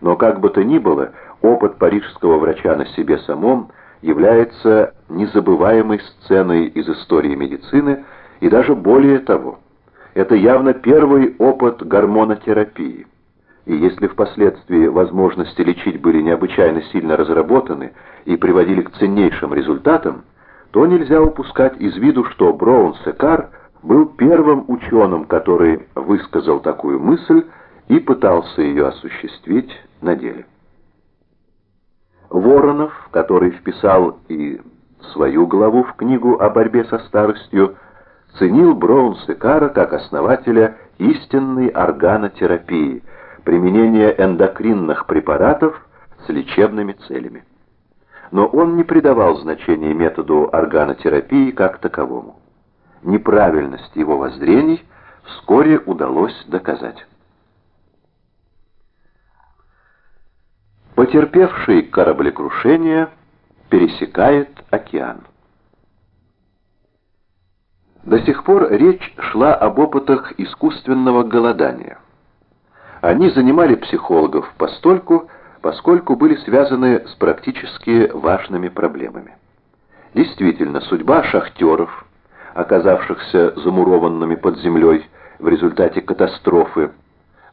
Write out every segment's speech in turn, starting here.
Но как бы то ни было, опыт парижского врача на себе самом является незабываемой сценой из истории медицины и даже более того. Это явно первый опыт гормонотерапии. И если впоследствии возможности лечить были необычайно сильно разработаны и приводили к ценнейшим результатам, то нельзя упускать из виду, что Браун-Секар был первым ученым, который высказал такую мысль и пытался ее осуществить на деле. Воронов, который вписал и свою главу в книгу о борьбе со старостью, ценил Браун-Секара как основателя истинной органотерапии, применения эндокринных препаратов с лечебными целями. Но он не придавал значения методу органотерапии как таковому. Неправильность его воззрений вскоре удалось доказать. Потерпевший кораблекрушение пересекает океан. До сих пор речь шла об опытах искусственного голодания. Они занимали психологов постольку, поскольку были связаны с практически важными проблемами. Действительно, судьба шахтеров, оказавшихся замурованными под землей в результате катастрофы,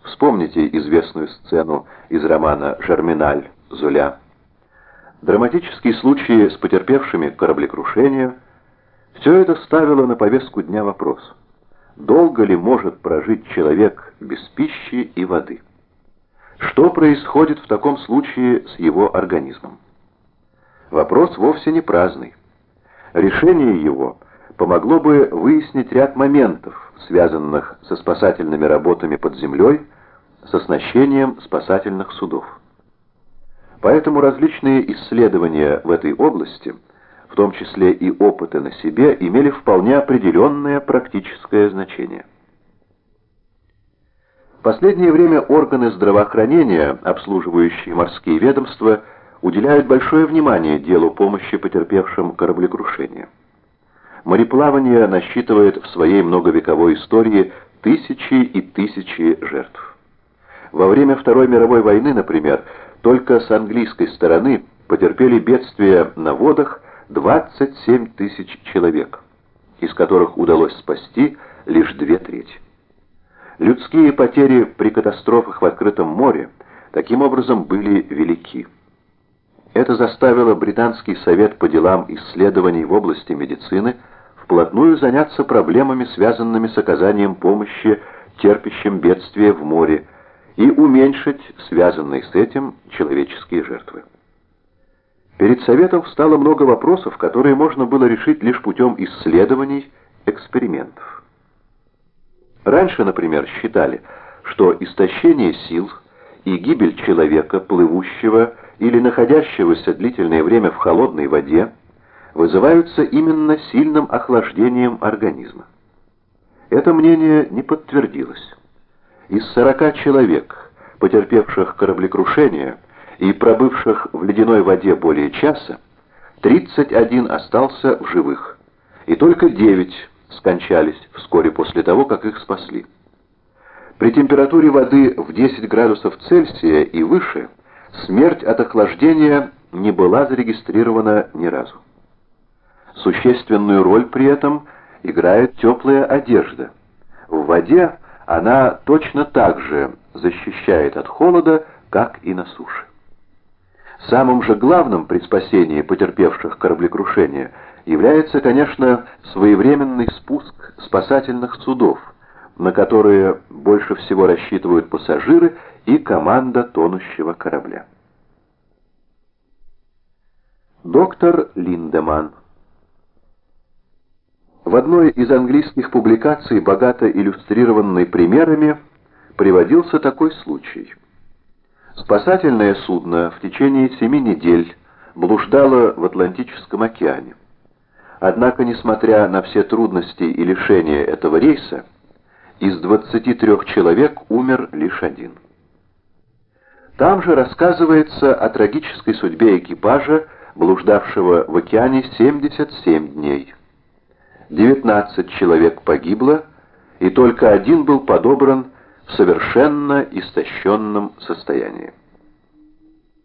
Вспомните известную сцену из романа «Жерминаль» Золя. Драматические случаи с потерпевшими кораблекрушение – все это ставило на повестку дня вопрос. Долго ли может прожить человек без пищи и воды? Что происходит в таком случае с его организмом? Вопрос вовсе не праздный. Решение его помогло бы выяснить ряд моментов, связанных со спасательными работами под землей, с оснащением спасательных судов. Поэтому различные исследования в этой области, в том числе и опыты на себе, имели вполне определенное практическое значение. В последнее время органы здравоохранения, обслуживающие морские ведомства, уделяют большое внимание делу помощи потерпевшим кораблекрушения. Мореплавание насчитывает в своей многовековой истории тысячи и тысячи жертв. Во время Второй мировой войны, например, только с английской стороны потерпели бедствия на водах 27 тысяч человек, из которых удалось спасти лишь две трети. Людские потери при катастрофах в открытом море таким образом были велики. Это заставило Британский совет по делам исследований в области медицины вплотную заняться проблемами, связанными с оказанием помощи терпящим бедствия в море, и уменьшить связанные с этим человеческие жертвы. Перед Советом встало много вопросов, которые можно было решить лишь путем исследований, экспериментов. Раньше, например, считали, что истощение сил и гибель человека, плывущего или находящегося длительное время в холодной воде, вызываются именно сильным охлаждением организма. Это мнение не подтвердилось. Из 40 человек, потерпевших кораблекрушение и пробывших в ледяной воде более часа, 31 остался в живых, и только 9 скончались вскоре после того, как их спасли. При температуре воды в 10 градусов Цельсия и выше смерть от охлаждения не была зарегистрирована ни разу. Существенную роль при этом играет теплая одежда. В воде она точно так же защищает от холода, как и на суше. Самым же главным при спасении потерпевших кораблекрушение является, конечно, своевременный спуск спасательных судов, на которые больше всего рассчитывают пассажиры и команда тонущего корабля. Доктор Линдеман в одной из английских публикаций, богато иллюстрированной примерами, приводился такой случай. Спасательное судно в течение семи недель блуждало в Атлантическом океане. Однако, несмотря на все трудности и лишения этого рейса, из 23 человек умер лишь один. Там же рассказывается о трагической судьбе экипажа, блуждавшего в океане 77 дней. 19 человек погибло, и только один был подобран в совершенно истощенном состоянии.